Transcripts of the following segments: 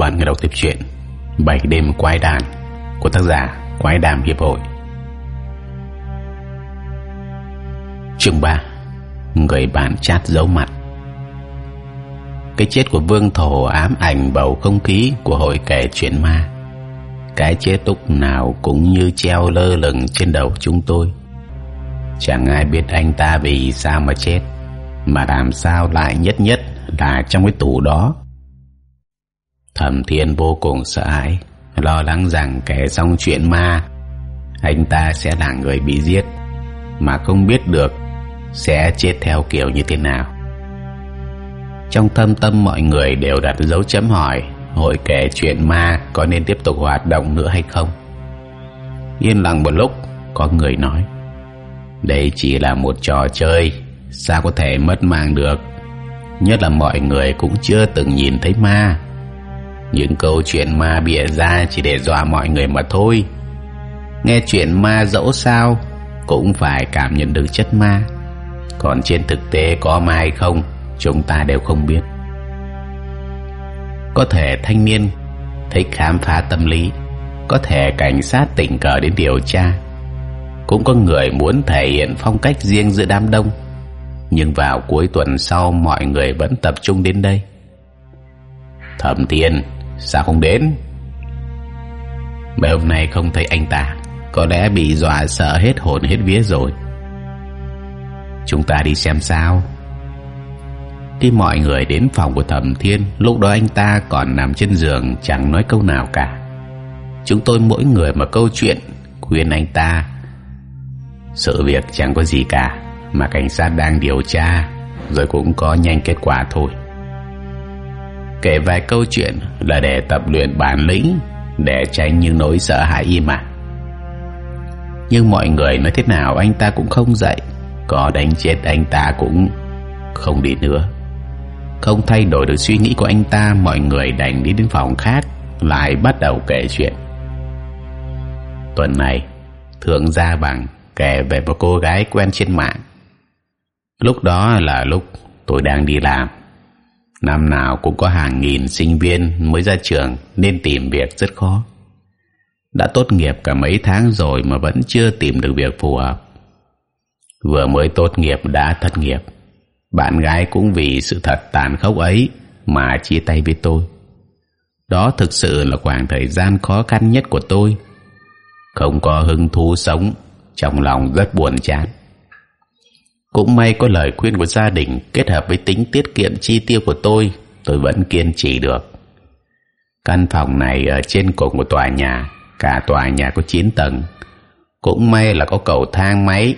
bạn nghe đọc tiếp chuyện Bảy đêm quái đàn của tác giả Quái đàm hiệp hội. Chương 3 Người bạn chát giấu mặt Cái chết của Vương Thổ ám ảnh bầu không khí của hội kể chuyện ma. Cái chết lúc nào cũng như treo lơ lửng trên đầu chúng tôi. Chẳng ai biết anh ta vì sao mà chết, mà làm sao lại nhất nhất là trong cái tủ đó thẩm thiên vô cùng sợ hãi, lo lắng rằng kẻ xong chuyện ma, anh ta sẽ là người bị giết, mà không biết được sẽ chết theo kiểu như thế nào. Trong thâm tâm mọi người đều đặt dấu chấm hỏi, hội kể chuyện ma có nên tiếp tục hoạt động nữa hay không? Yên lặng một lúc, có người nói, đây chỉ là một trò chơi, sao có thể mất mạng được? Nhất là mọi người cũng chưa từng nhìn thấy ma những câu chuyện ma bịa ra chỉ để dọa mọi người mà thôi. Nghe chuyện ma dẫu sao cũng phải cảm nhận được chất ma. Còn trên thực tế có ma hay không, chúng ta đều không biết. Có thể thanh niên thích khám phá tâm lý, có thể cảnh sát tình cờ đến điều tra. Cũng có người muốn thể hiện phong cách riêng giữa đám đông. Nhưng vào cuối tuần sau, mọi người vẫn tập trung đến đây. Thẩm thiên sao không đến? Mấy hôm nay không thấy anh ta, có lẽ bị dọa sợ hết hồn hết vía rồi. Chúng ta đi xem sao. Khi mọi người đến phòng của thẩm thiên, lúc đó anh ta còn nằm trên giường, chẳng nói câu nào cả. Chúng tôi mỗi người một câu chuyện, khuyên anh ta. Sự việc chẳng có gì cả, mà cảnh sát đang điều tra, rồi cũng có nhanh kết quả thôi kể vài câu chuyện là để tập luyện bản lĩnh, để tránh những nỗi sợ hãi im mà nhưng mọi người nói thế nào anh ta cũng không dậy có đánh chết anh ta cũng không đi nữa. Không thay đổi được suy nghĩ của anh ta, mọi người đành đi đến phòng khác, lại bắt đầu kể chuyện. Tuần này, thượng gia bằng kể về một cô gái quen trên mạng. Lúc đó là lúc tôi đang đi làm năm nào cũng có hàng nghìn sinh viên mới ra trường nên tìm việc rất khó. Đã tốt nghiệp cả mấy tháng rồi mà vẫn chưa tìm được việc phù hợp. Vừa mới tốt nghiệp đã thất nghiệp. Bạn gái cũng vì sự thật tàn khốc ấy mà chia tay với tôi. Đó thực sự là khoảng thời gian khó khăn nhất của tôi. Không có hứng thú sống, trong lòng rất buồn chán cũng may có lời khuyên của gia đình kết hợp với tính tiết kiệm chi tiêu của tôi tôi vẫn kiên trì được. Căn phòng này ở trên cùng của tòa nhà, cả tòa nhà có chín tầng. Cũng may là có cầu thang máy,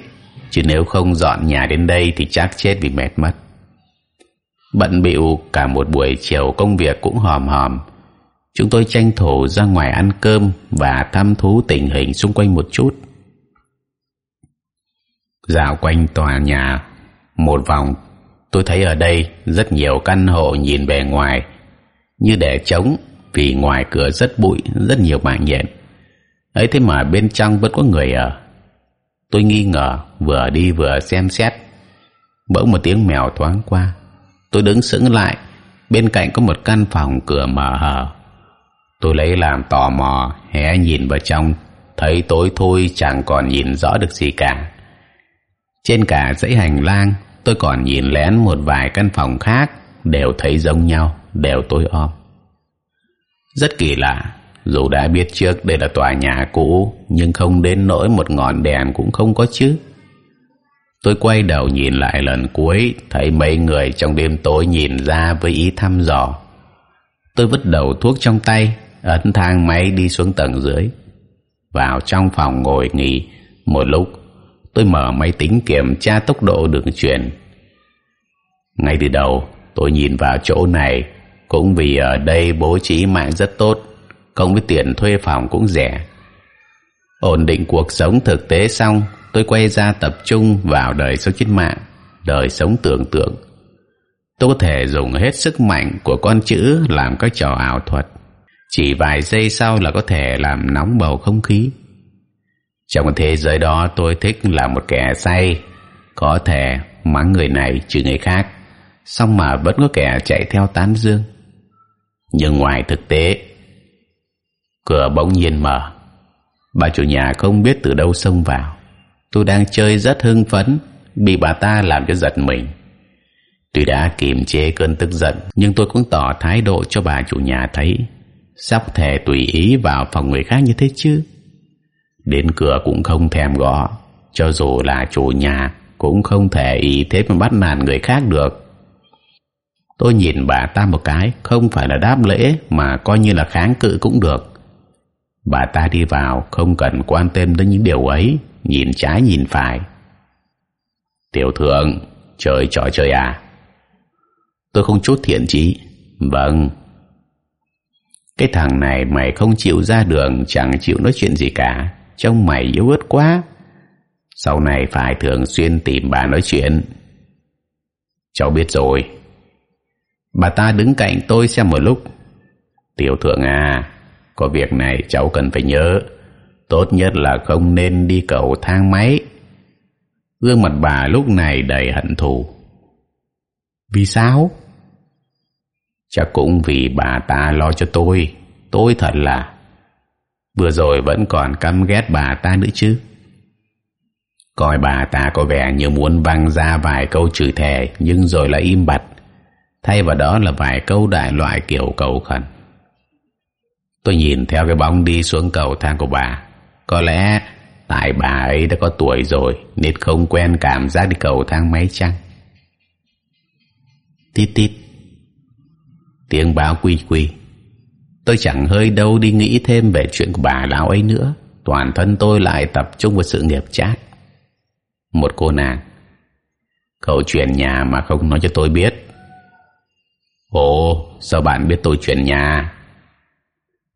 chứ nếu không dọn nhà đến đây thì chắc chết vì mệt mất. Bận bịu cả một buổi chiều công việc cũng hòm hòm. Chúng tôi tranh thủ ra ngoài ăn cơm và thăm thú tình hình xung quanh một chút dạo quanh tòa nhà, một vòng, tôi thấy ở đây rất nhiều căn hộ nhìn bề ngoài. Như để trống, vì ngoài cửa rất bụi, rất nhiều mạng nhện. Ấy thế mà bên trong vẫn có người ở. Tôi nghi ngờ, vừa đi vừa xem xét. Bỗng một tiếng mèo thoáng qua. Tôi đứng sững lại, bên cạnh có một căn phòng cửa mở hở. Tôi lấy làm tò mò, hé nhìn vào trong, thấy tối thui, chẳng còn nhìn rõ được gì cả trên cả dãy hành lang, tôi còn nhìn lén một vài căn phòng khác, đều thấy giống nhau, đều tối om. Rất kỳ lạ, dù đã biết trước đây là tòa nhà cũ, nhưng không đến nỗi một ngọn đèn cũng không có chứ. Tôi quay đầu nhìn lại lần cuối, thấy mấy người trong đêm tối nhìn ra với ý thăm dò. Tôi vứt đầu thuốc trong tay, ấn thang máy đi xuống tầng dưới. Vào trong phòng ngồi nghỉ, một lúc tôi mở máy tính kiểm tra tốc độ đường truyền. Ngay từ đầu, tôi nhìn vào chỗ này, cũng vì ở đây bố trí mạng rất tốt, cộng với tiền thuê phòng cũng rẻ. Ổn định cuộc sống thực tế xong, tôi quay ra tập trung vào đời sống trên mạng, đời sống tưởng tượng. Tôi có thể dùng hết sức mạnh của con chữ làm các trò ảo thuật. Chỉ vài giây sau là có thể làm nóng bầu không khí trong thế giới đó tôi thích là một kẻ say, có thể mắng người này trừ người khác, xong mà vẫn có kẻ chạy theo tán dương. Nhưng ngoài thực tế, cửa bỗng nhiên mở. Bà chủ nhà không biết từ đâu xông vào. Tôi đang chơi rất hưng phấn, bị bà ta làm cho giật mình. Tuy đã kiềm chế cơn tức giận, nhưng tôi cũng tỏ thái độ cho bà chủ nhà thấy. Sắp thể tùy ý vào phòng người khác như thế chứ? Đến cửa cũng không thèm gõ. Cho dù là chủ nhà, cũng không thể ý thế mà bắt nạt người khác được. Tôi nhìn bà ta một cái, không phải là đáp lễ, mà coi như là kháng cự cũng được. Bà ta đi vào, không cần quan tâm đến những điều ấy, nhìn trái nhìn phải. Tiểu thượng, trời trò trời à? Tôi không chút thiện chí. Vâng. Cái thằng này mày không chịu ra đường, chẳng chịu nói chuyện gì cả trông mày yếu ớt quá. Sau này phải thường xuyên tìm bà nói chuyện. Cháu biết rồi. Bà ta đứng cạnh tôi xem một lúc. Tiểu thượng à có việc này cháu cần phải nhớ. Tốt nhất là không nên đi cầu thang máy. Gương mặt bà lúc này đầy hận thù. Vì sao? Chắc cũng vì bà ta lo cho tôi. Tôi thật là vừa rồi vẫn còn căm ghét bà ta nữa chứ. Coi bà ta có vẻ như muốn văng ra vài câu chửi thề, nhưng rồi lại im bặt. Thay vào đó là vài câu đại loại kiểu cầu khẩn. Tôi nhìn theo cái bóng đi xuống cầu thang của bà. Có lẽ tại bà ấy đã có tuổi rồi, nên không quen cảm giác đi cầu thang máy chăng? Tít tít. Tiếng báo quy quy tôi chẳng hơi đâu đi nghĩ thêm về chuyện của bà lão ấy nữa. Toàn thân tôi lại tập trung vào sự nghiệp chat một cô nàng. Cậu chuyển nhà mà không nói cho tôi biết. Ồ, sao bạn biết tôi chuyển nhà?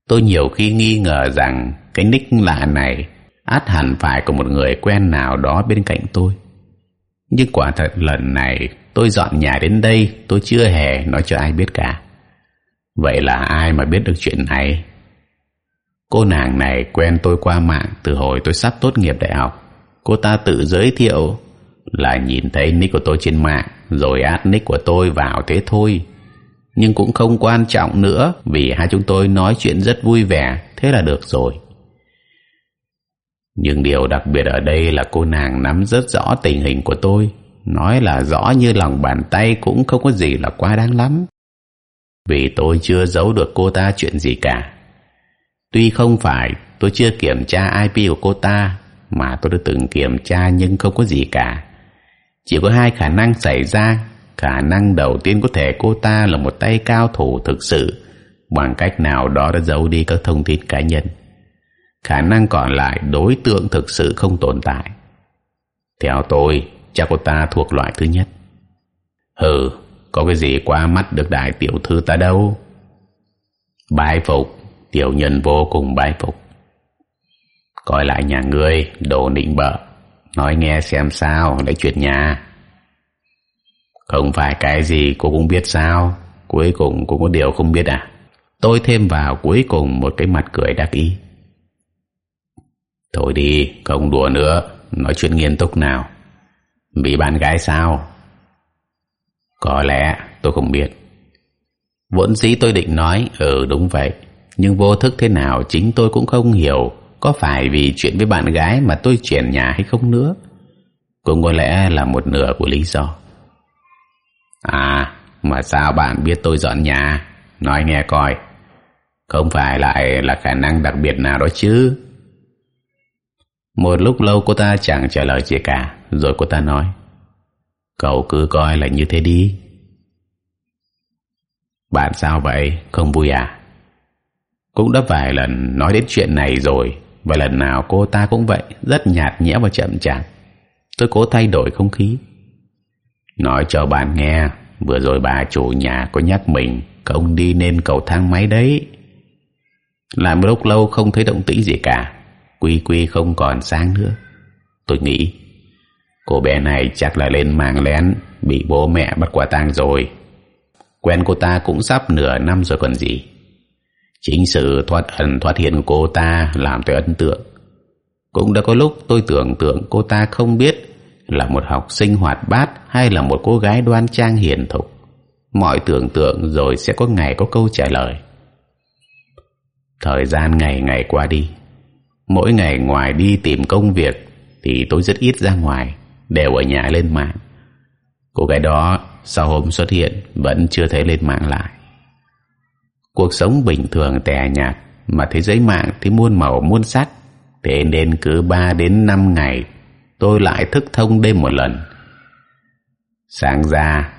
Tôi nhiều khi nghi ngờ rằng cái nick lạ này át hẳn phải có một người quen nào đó bên cạnh tôi. Nhưng quả thật lần này tôi dọn nhà đến đây, tôi chưa hề nói cho ai biết cả vậy là ai mà biết được chuyện này? Cô nàng này quen tôi qua mạng từ hồi tôi sắp tốt nghiệp đại học. Cô ta tự giới thiệu, là nhìn thấy nick của tôi trên mạng, rồi add nick của tôi vào thế thôi. Nhưng cũng không quan trọng nữa, vì hai chúng tôi nói chuyện rất vui vẻ, thế là được rồi. Nhưng điều đặc biệt ở đây là cô nàng nắm rất rõ tình hình của tôi. Nói là rõ như lòng bàn tay cũng không có gì là quá đáng lắm vì tôi chưa giấu được cô ta chuyện gì cả. Tuy không phải tôi chưa kiểm tra ip của cô ta, mà tôi đã từng kiểm tra nhưng không có gì cả. Chỉ có hai khả năng xảy ra. Khả năng đầu tiên có thể cô ta là một tay cao thủ thực sự, bằng cách nào đó đã giấu đi các thông tin cá nhân. Khả năng còn lại, đối tượng thực sự không tồn tại. Theo tôi cha cô ta thuộc loại thứ nhất. Hừ có cái gì qua mắt được đại tiểu thư ta đâu? Bái phục, tiểu nhân vô cùng bái phục. Coi lại nhà ngươi, đồ nịnh bợ. Nói nghe xem sao để chuyện nhà. Không phải cái gì cô cũng biết sao? Cuối cùng cũng có điều không biết à? Tôi thêm vào cuối cùng một cái mặt cười đắc ý. Thôi đi, không đùa nữa. Nói chuyện nghiêm túc nào. Bị bạn gái sao? Có lẽ tôi không biết. Vốn dĩ tôi định nói ừ đúng vậy. Nhưng vô thức thế nào chính tôi cũng không hiểu có phải vì chuyện với bạn gái mà tôi chuyển nhà hay không nữa. Cũng có lẽ là một nửa của lý do. À mà sao bạn biết tôi dọn nhà? Nói nghe coi. Không phải lại là khả năng đặc biệt nào đó chứ? Một lúc lâu cô ta chẳng trả lời gì cả, rồi cô ta nói cậu cứ coi là như thế đi. Bạn sao vậy? Không vui à? Cũng đã vài lần nói đến chuyện này rồi, và lần nào cô ta cũng vậy, rất nhạt nhẽo và chậm chạp. Tôi cố thay đổi không khí. Nói cho bạn nghe, vừa rồi bà chủ nhà có nhắc mình không đi nên cầu thang máy đấy. Làm lúc lâu không thấy động tĩnh gì cả, quy quy không còn sáng nữa. Tôi nghĩ cô bé này chắc là lên mạng lén, bị bố mẹ bắt quả tang rồi. Quen cô ta cũng sắp nửa năm rồi còn gì. Chính sự thoát ẩn thoát hiện của cô ta làm tôi ấn tượng. Cũng đã có lúc tôi tưởng tượng cô ta không biết là một học sinh hoạt bát hay là một cô gái đoan trang hiền thục. Mọi tưởng tượng rồi sẽ có ngày có câu trả lời. Thời gian ngày ngày qua đi. Mỗi ngày ngoài đi tìm công việc thì tôi rất ít ra ngoài đều ở nhà lên mạng. Cô gái đó sau hôm xuất hiện vẫn chưa thấy lên mạng lại. Cuộc sống bình thường tẻ nhạt mà thế giới mạng thì muôn màu muôn sắc, thế nên cứ ba đến năm ngày tôi lại thức thông đêm một lần. Sáng ra,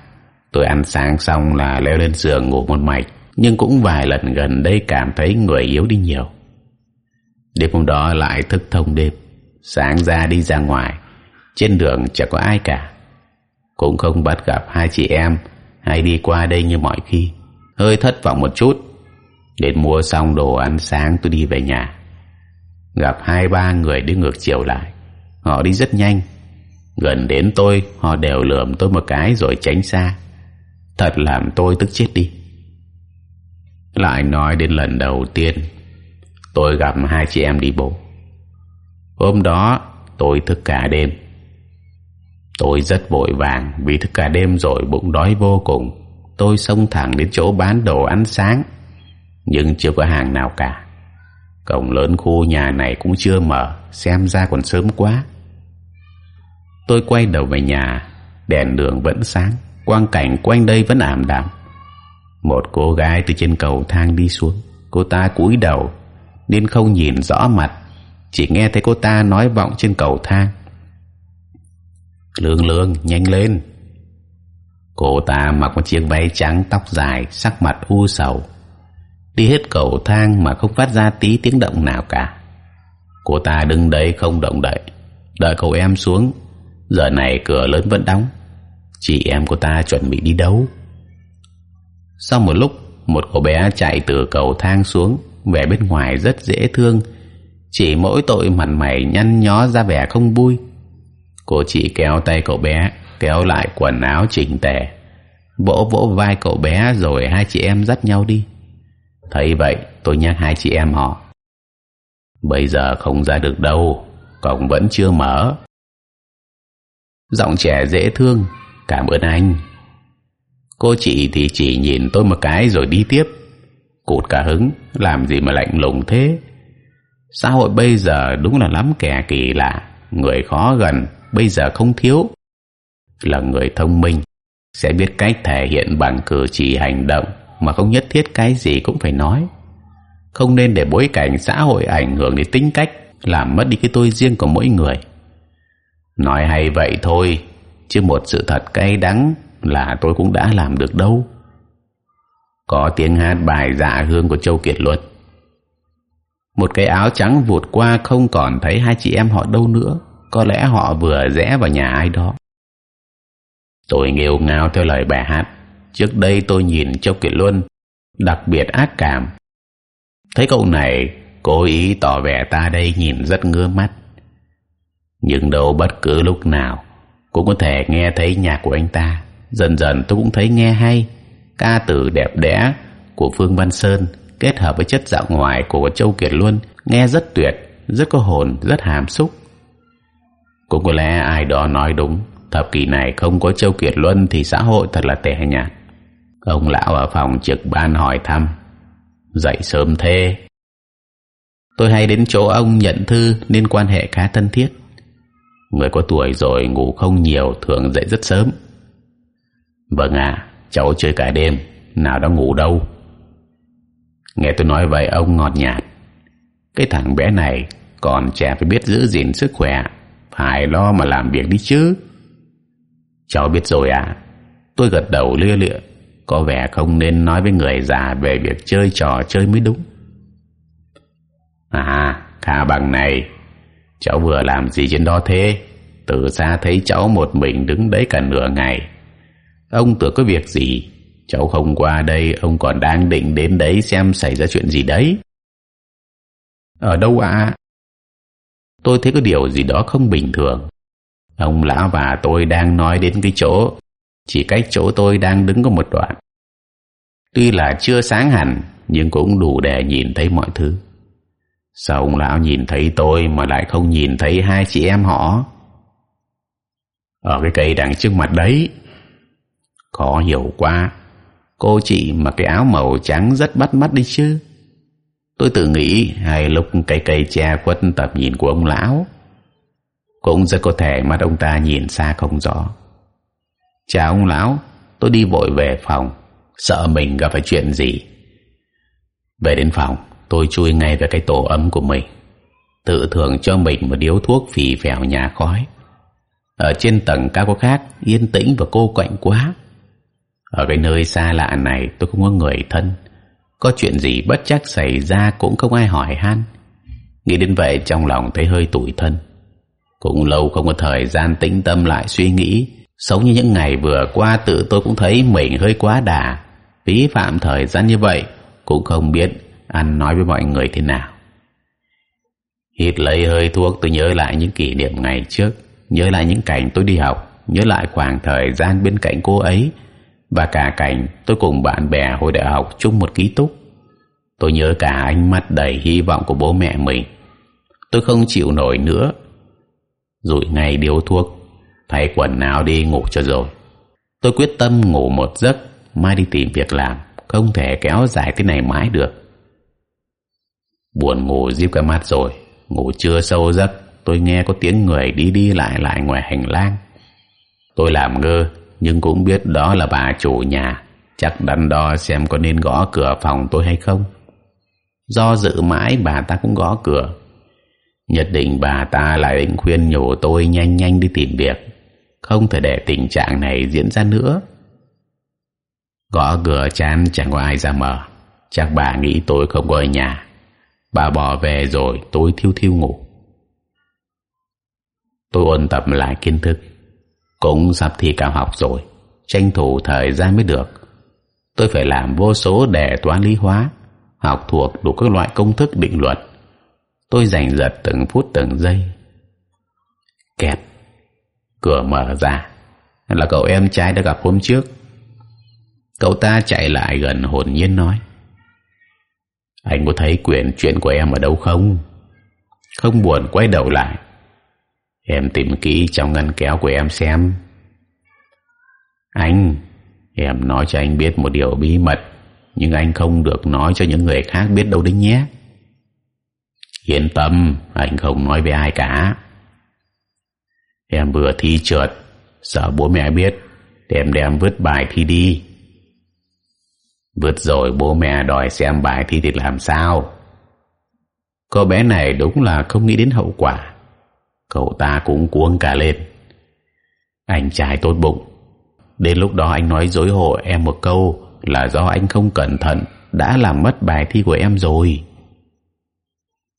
tôi ăn sáng xong là leo lên giường ngủ một mạch, nhưng cũng vài lần gần đây cảm thấy người yếu đi nhiều. Đêm hôm đó lại thức thông đêm, sáng ra đi ra ngoài trên đường chẳng có ai cả. Cũng không bắt gặp hai chị em hay đi qua đây như mọi khi. Hơi thất vọng một chút. Đến mua xong đồ ăn sáng tôi đi về nhà. Gặp hai ba người đi ngược chiều lại. Họ đi rất nhanh. Gần đến tôi, họ đều lườm tôi một cái rồi tránh xa. Thật làm tôi tức chết đi. Lại nói đến lần đầu tiên, tôi gặp hai chị em đi bộ. Hôm đó, tôi thức cả đêm tôi rất vội vàng vì thức cả đêm rồi bụng đói vô cùng. Tôi xông thẳng đến chỗ bán đồ ăn sáng, nhưng chưa có hàng nào cả. Cổng lớn khu nhà này cũng chưa mở, xem ra còn sớm quá. Tôi quay đầu về nhà, đèn đường vẫn sáng, quang cảnh quanh đây vẫn ảm đạm. Một cô gái từ trên cầu thang đi xuống, cô ta cúi đầu, nên không nhìn rõ mặt, chỉ nghe thấy cô ta nói vọng trên cầu thang lương lương, nhanh lên. Cô ta mặc một chiếc váy trắng, tóc dài, sắc mặt u sầu. Đi hết cầu thang mà không phát ra tí tiếng động nào cả. Cô ta đứng đấy không động đậy, đợi cậu em xuống. Giờ này cửa lớn vẫn đóng. Chị em cô ta chuẩn bị đi đâu? Sau một lúc, một cô bé chạy từ cầu thang xuống, vẻ bên ngoài rất dễ thương. Chỉ mỗi tội mặt mày nhăn nhó ra vẻ không vui cô chị kéo tay cậu bé, kéo lại quần áo chỉnh tề. Vỗ vỗ vai cậu bé rồi hai chị em dắt nhau đi. Thấy vậy, tôi nhắc hai chị em họ. Bây giờ không ra được đâu, cổng vẫn chưa mở. Giọng trẻ dễ thương, cảm ơn anh. Cô chị thì chỉ nhìn tôi một cái rồi đi tiếp. Cụt cả hứng, làm gì mà lạnh lùng thế? Xã hội bây giờ đúng là lắm kẻ kỳ lạ, người khó gần bây giờ không thiếu. Là người thông minh, sẽ biết cách thể hiện bằng cử chỉ hành động, mà không nhất thiết cái gì cũng phải nói. Không nên để bối cảnh xã hội ảnh hưởng đến tính cách, làm mất đi cái tôi riêng của mỗi người. Nói hay vậy thôi, chứ một sự thật cay đắng là tôi cũng đã làm được đâu. Có tiếng hát bài dạ hương của châu kiệt luật. Một cái áo trắng vụt qua không còn thấy hai chị em họ đâu nữa có lẽ họ vừa rẽ vào nhà ai đó. Tôi nghêu ngao theo lời bài hát. Trước đây tôi nhìn châu kiệt luân, đặc biệt ác cảm. Thấy cậu này, cố ý tỏ vẻ ta đây nhìn rất ngứa mắt. Nhưng đâu bất cứ lúc nào, cũng có thể nghe thấy nhạc của anh ta. Dần dần tôi cũng thấy nghe hay. Ca từ đẹp đẽ của phương văn sơn kết hợp với chất giọng ngoài của châu kiệt luân nghe rất tuyệt, rất có hồn, rất hàm xúc cũng có lẽ ai đó nói đúng. Thập kỷ này không có châu kiệt luân thì xã hội thật là tệ nhạt. Ông lão ở phòng trực ban hỏi thăm. Dậy sớm thế. Tôi hay đến chỗ ông nhận thư nên quan hệ khá thân thiết. Người có tuổi rồi ngủ không nhiều thường dậy rất sớm. Vâng à cháu chơi cả đêm, nào đã ngủ đâu. Nghe tôi nói vậy, ông ngọt nhạt. Cái thằng bé này còn trẻ phải biết giữ gìn sức khỏe phải lo mà làm việc đi chứ. Cháu biết rồi à tôi gật đầu lia lịa. Có vẻ không nên nói với người già về việc chơi trò chơi mới đúng. À khả bằng này. Cháu vừa làm gì trên đó thế? Từ xa thấy cháu một mình đứng đấy cả nửa ngày. Ông tưởng có việc gì? Cháu không qua đây, ông còn đang định đến đấy xem xảy ra chuyện gì đấy. Ở đâu ạ? Tôi thấy có điều gì đó không bình thường. Ông lão và tôi đang nói đến cái chỗ, chỉ cách chỗ tôi đang đứng có một đoạn. Tuy là chưa sáng hẳn, nhưng cũng đủ để nhìn thấy mọi thứ. Sao ông lão nhìn thấy tôi mà lại không nhìn thấy hai chị em họ? Ở cái cây đằng trước mặt đấy khó hiểu quá. Cô chị mặc cái áo màu trắng rất bắt mắt đi chứ tôi tự nghĩ hai lúc cây cây che khuất tập nhìn của ông lão, cũng rất có thể mắt ông ta nhìn xa không rõ. Chào ông lão, tôi đi vội về phòng, sợ mình gặp phải chuyện gì. Về đến phòng, tôi chui ngay về cái tổ ấm của mình, tự thưởng cho mình một điếu thuốc phì phèo nhà khói. Ở trên tầng cao có khác, yên tĩnh và cô quạnh quá. Ở cái nơi xa lạ này, tôi không có người thân có chuyện gì bất chắc xảy ra cũng không ai hỏi han. Nghĩ đến vậy trong lòng thấy hơi tủi thân. Cũng lâu không có thời gian tĩnh tâm lại suy nghĩ. Sống như những ngày vừa qua tự tôi cũng thấy mình hơi quá đà. Phí phạm thời gian như vậy cũng không biết ăn nói với mọi người thế nào. Hít lấy hơi thuốc tôi nhớ lại những kỷ niệm ngày trước. Nhớ lại những cảnh tôi đi học. Nhớ lại khoảng thời gian bên cạnh cô ấy và cả cảnh tôi cùng bạn bè hồi đại học chung một ký túc. Tôi nhớ cả ánh mắt đầy hy vọng của bố mẹ mình. Tôi không chịu nổi nữa. Rủi ngay điếu thuốc, thay quần áo đi ngủ cho rồi. Tôi quyết tâm ngủ một giấc, mai đi tìm việc làm, không thể kéo dài thế này mãi được. Buồn ngủ díp cả mắt rồi, ngủ chưa sâu giấc, tôi nghe có tiếng người đi đi lại lại ngoài hành lang. Tôi làm ngơ nhưng cũng biết đó là bà chủ nhà. Chắc đắn đo xem có nên gõ cửa phòng tôi hay không. Do dự mãi, bà ta cũng gõ cửa. Nhất định bà ta lại định khuyên nhủ tôi nhanh nhanh đi tìm việc. Không thể để tình trạng này diễn ra nữa. Gõ cửa chán, chẳng có ai ra mở. Chắc bà nghĩ tôi không có ở nhà. Bà bỏ về rồi, tôi thiêu thiêu ngủ. Tôi ôn tập lại kiến thức cũng sắp thi cao học rồi, tranh thủ thời gian mới được. Tôi phải làm vô số đề toán lý hóa, học thuộc đủ các loại công thức định luật. Tôi giành giật từng phút từng giây. Kẹt. Cửa mở ra. Là cậu em trai đã gặp hôm trước. Cậu ta chạy lại gần hồn nhiên nói. Anh có thấy quyển chuyện của em ở đâu không? Không buồn quay đầu lại em tìm kỹ trong ngăn kéo của em xem. Anh, em nói cho anh biết một điều bí mật, nhưng anh không được nói cho những người khác biết đâu đấy nhé. Yên tâm, anh không nói với ai cả. Em vừa thi trượt, sợ bố mẹ biết, đem đem vứt bài thi đi. Vứt rồi bố mẹ đòi xem bài thi thì làm sao? Cô bé này đúng là không nghĩ đến hậu quả cậu ta cũng cuống cả lên. Anh trai tốt bụng. Đến lúc đó anh nói dối hộ em một câu là do anh không cẩn thận, đã làm mất bài thi của em rồi.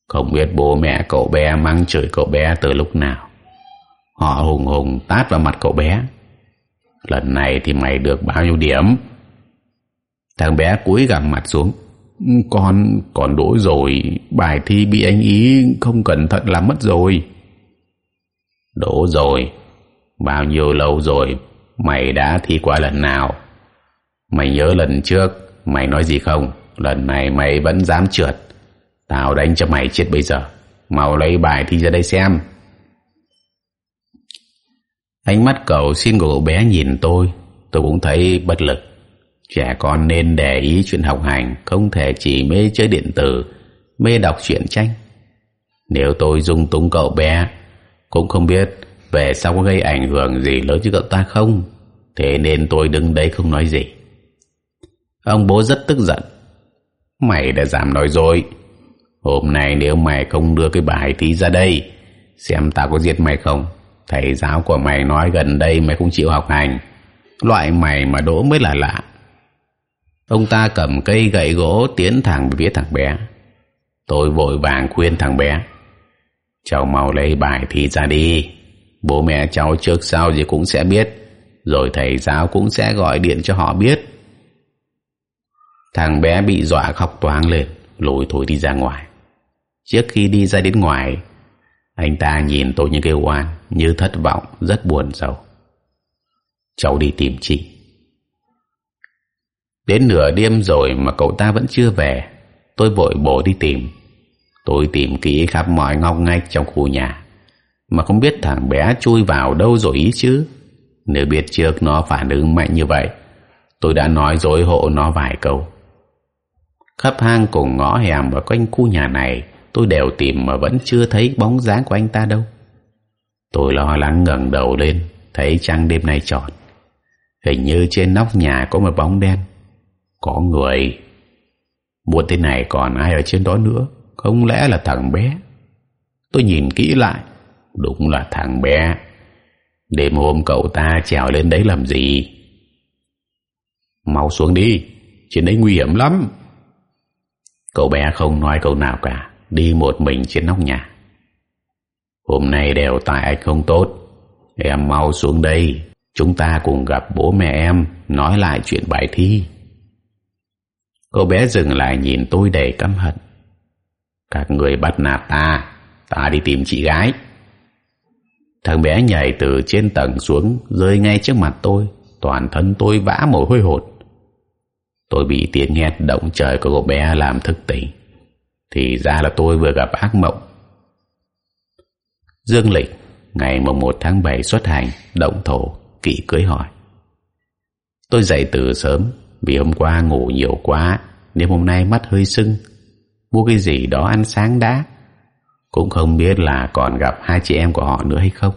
Không biết bố mẹ cậu bé mang chửi cậu bé từ lúc nào. Họ hùng hùng tát vào mặt cậu bé. Lần này thì mày được bao nhiêu điểm? Thằng bé cúi gằm mặt xuống. Con còn đỗ rồi, bài thi bị anh ý không cẩn thận làm mất rồi đổ rồi. Bao nhiêu lâu rồi, mày đã thi qua lần nào? Mày nhớ lần trước, mày nói gì không? Lần này mày vẫn dám trượt. Tao đánh cho mày chết bây giờ. Mau lấy bài thi ra đây xem. Ánh mắt cậu xin của cậu bé nhìn tôi. Tôi cũng thấy bất lực. Trẻ con nên để ý chuyện học hành, không thể chỉ mê chơi điện tử, mê đọc truyện tranh. Nếu tôi dung túng cậu bé cũng không biết về sau có gây ảnh hưởng gì lớn cho cậu ta không? Thế nên tôi đứng đấy không nói gì. Ông bố rất tức giận. Mày đã giảm nói dối. Hôm nay nếu mày không đưa cái bài tí ra đây, xem tao có giết mày không? Thầy giáo của mày nói gần đây mày không chịu học hành. Loại mày mà đỗ mới là lạ. Ông ta cầm cây gậy gỗ tiến thẳng về phía thằng bé. Tôi vội vàng khuyên thằng bé cháu mau lấy bài thi ra đi. Bố mẹ cháu trước sau gì cũng sẽ biết, rồi thầy giáo cũng sẽ gọi điện cho họ biết. Thằng bé bị dọa khóc toáng lên lủi thối đi ra ngoài. Trước khi đi ra đến ngoài, anh ta nhìn tôi như kêu oan, như thất vọng, rất buồn rầu cháu đi tìm chị. Đến nửa đêm rồi mà cậu ta vẫn chưa về, tôi vội bổ đi tìm tôi tìm kỹ khắp mọi ngóc ngách trong khu nhà, mà không biết thằng bé chui vào đâu rồi ý chứ. Nếu biết trước nó phản ứng mạnh như vậy, tôi đã nói dối hộ nó vài câu. Khắp hang cùng ngõ hẻm và quanh khu nhà này, tôi đều tìm mà vẫn chưa thấy bóng dáng của anh ta đâu. Tôi lo lắng ngẩng đầu lên, thấy trăng đêm nay tròn. Hình như trên nóc nhà có một bóng đen. Có người. Muộn thế này còn ai ở trên đó nữa? Không lẽ là thằng bé? Tôi nhìn kỹ lại. Đúng là thằng bé. Đêm hôm cậu ta trèo lên đấy làm gì? Mau xuống đi. Trên đấy nguy hiểm lắm. Cậu bé không nói câu nào cả. Đi một mình trên nóc nhà. Hôm nay đều tại anh không tốt. Em mau xuống đây. Chúng ta cùng gặp bố mẹ em, nói lại chuyện bài thi. Cậu bé dừng lại nhìn tôi đầy căm hận các người bắt nạt ta ta đi tìm chị gái. Thằng bé nhảy từ trên tầng xuống, rơi ngay trước mặt tôi. Toàn thân tôi vã mồ hôi hột. Tôi bị tiếng hét động trời của cậu bé làm thức tỉnh. Thì ra là tôi vừa gặp ác mộng. Dương lịch, ngày mùng một tháng bảy xuất hành, động thổ kỵ cưới hỏi. Tôi dậy từ sớm, vì hôm qua ngủ nhiều quá, nên hôm nay mắt hơi sưng mua cái gì đó ăn sáng đã. Cũng không biết là còn gặp hai chị em của họ nữa hay không.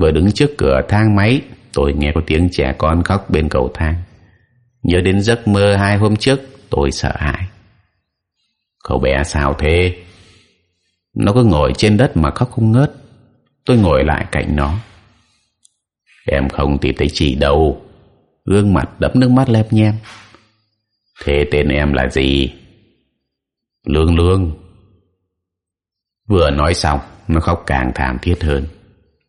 Vừa đứng trước cửa thang máy, tôi nghe có tiếng trẻ con khóc bên cầu thang. Nhớ đến giấc mơ hai hôm trước, tôi sợ hãi. Cậu bé sao thế? Nó cứ ngồi trên đất mà khóc không ngớt. Tôi ngồi lại cạnh nó. Em không tìm thấy chị đâu. Gương mặt đẫm nước mắt lép nhem thế tên em là gì? Lương lương. Vừa nói xong, nó khóc càng thảm thiết hơn.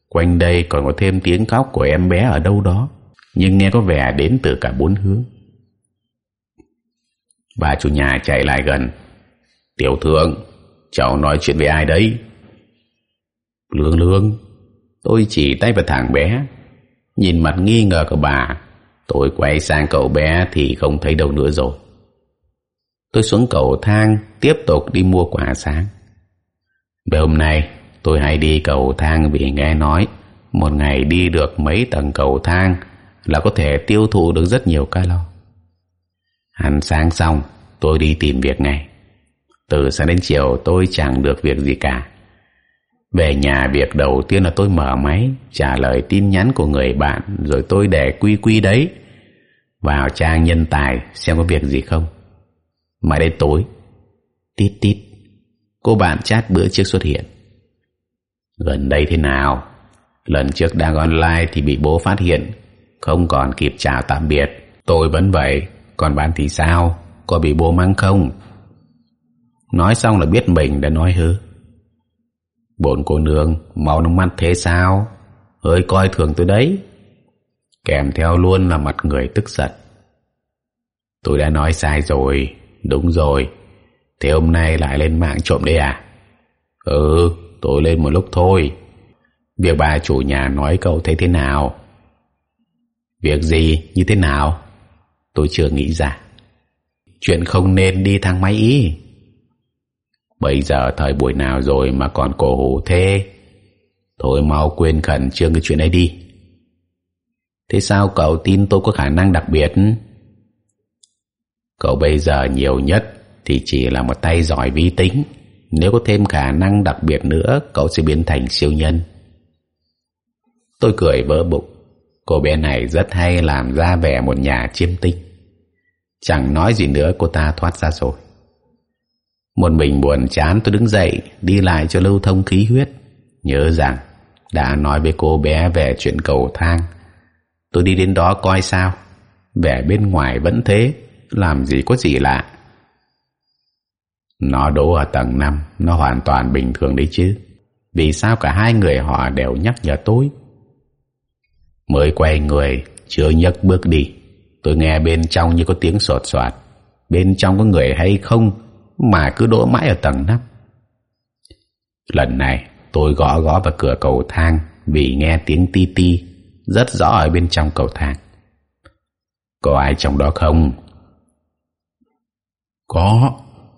Quanh đây còn có thêm tiếng khóc của em bé ở đâu đó, nhưng nghe có vẻ đến từ cả bốn hướng. Bà chủ nhà chạy lại gần. Tiểu thượng, cháu nói chuyện với ai đấy? Lương lương. Tôi chỉ tay vào thằng bé. Nhìn mặt nghi ngờ của bà, tôi quay sang cậu bé thì không thấy đâu nữa rồi tôi xuống cầu thang, tiếp tục đi mua quả sáng. Về hôm nay, tôi hay đi cầu thang vì nghe nói, một ngày đi được mấy tầng cầu thang là có thể tiêu thụ được rất nhiều calo ăn sáng xong, tôi đi tìm việc ngay. Từ sáng đến chiều, tôi chẳng được việc gì cả. Về nhà, việc đầu tiên là tôi mở máy, trả lời tin nhắn của người bạn, rồi tôi để quy quy đấy vào trang nhân tài xem có việc gì không mãi đến tối, tít tít, cô bạn chat bữa trước xuất hiện. Gần đây thế nào? Lần trước đang online thì bị bố phát hiện, không còn kịp chào tạm biệt. Tôi vẫn vậy, còn bạn thì sao? Có bị bố mắng không? Nói xong là biết mình đã nói hư bổn cô nương màu nóng mắt thế sao? Hơi coi thường tôi đấy. Kèm theo luôn là mặt người tức giận. Tôi đã nói sai rồi đúng rồi. Thế hôm nay lại lên mạng trộm đấy à? Ừ tôi lên một lúc thôi. Việc bà chủ nhà nói cậu thấy thế nào? Việc gì? Như thế nào? Tôi chưa nghĩ ra. Chuyện không nên đi thang máy ý. Bây giờ thời buổi nào rồi mà còn cổ hủ thế? Thôi mau quên khẩn trương cái chuyện ấy đi. Thế sao cậu tin tôi có khả năng đặc biệt? Cậu bây giờ nhiều nhất thì chỉ là một tay giỏi vi tính. Nếu có thêm khả năng đặc biệt nữa, cậu sẽ biến thành siêu nhân. Tôi cười vỡ bụng. Cô bé này rất hay làm ra vẻ một nhà chiêm tinh. Chẳng nói gì nữa, cô ta thoát ra rồi. Một mình buồn chán, tôi đứng dậy, đi lại cho lưu thông khí huyết. Nhớ rằng, đã nói với cô bé về chuyện cầu thang. Tôi đi đến đó coi sao. Vẻ bên ngoài vẫn thế làm gì có gì lạ. Nó đỗ ở tầng năm, nó hoàn toàn bình thường đấy chứ. Vì sao cả hai người họ đều nhắc nhở tôi? Mới quay người, chưa nhấc bước đi. Tôi nghe bên trong như có tiếng sột soạt. Bên trong có người hay không mà cứ đỗ mãi ở tầng 5. lần này, tôi gõ gõ vào cửa cầu thang vì nghe tiếng ti ti rất rõ ở bên trong cầu thang. Có ai trong đó không? Có,